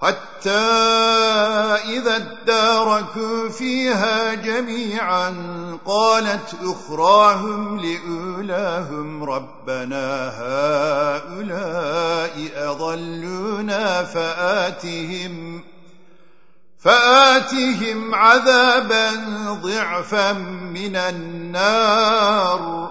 حتى إذا اداركوا فيها جميعا قالت أخراهم لأولاهم ربنا هؤلاء أضلونا فآتهم فآتهم عذابا ضعفا من النار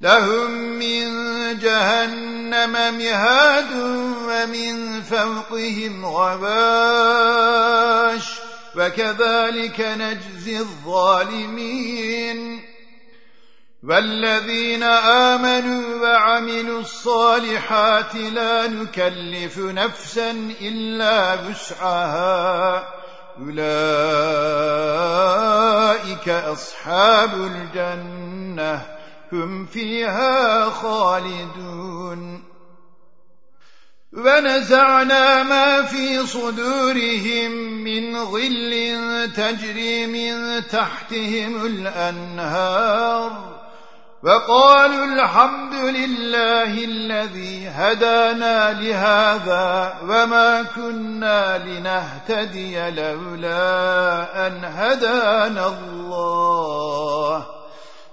لهم من جهنم مهاد ومن فوقهم غباش وكذلك نجزي الظالمين والذين آمنوا وعملوا الصالحات لا نكلف نفسا إلا بسعها أولئك أصحاب الجنة هم فيها خالدون. ونزعنا ما في صدورهم من غل تجري من تحتهم الأنهار. وقالوا الحمد لله الذي هدانا لهذا وما كنا لنهتدي لولا أن هدانا الله.